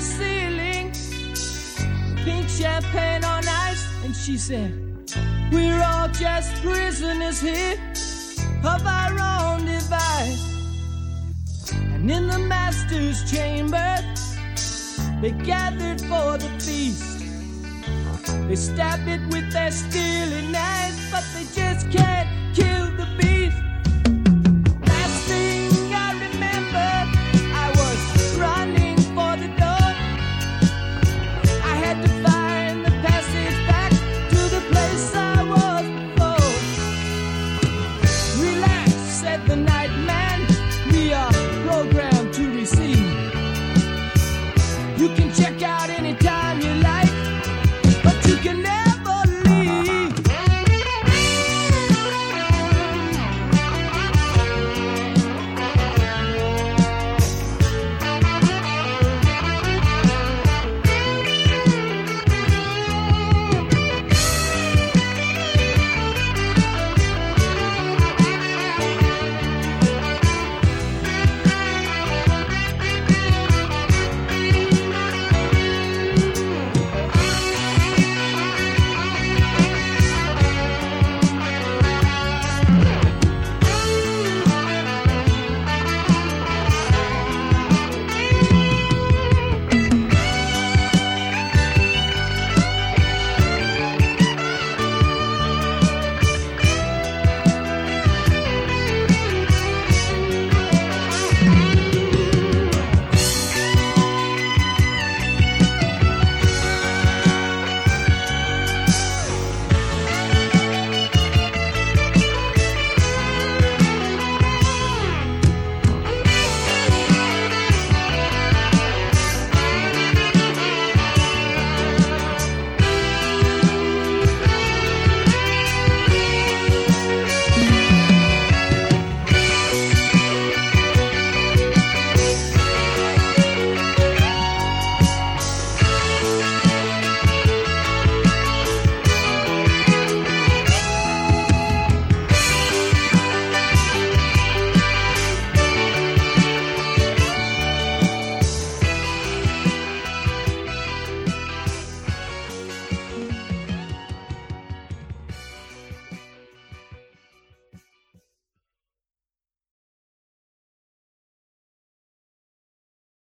ceiling, pink champagne on ice. And she said, We're all just prisoners here of our own device. And in the master's chamber, they gathered for the feast. They stabbed it with their steely knives, but they just can't kill the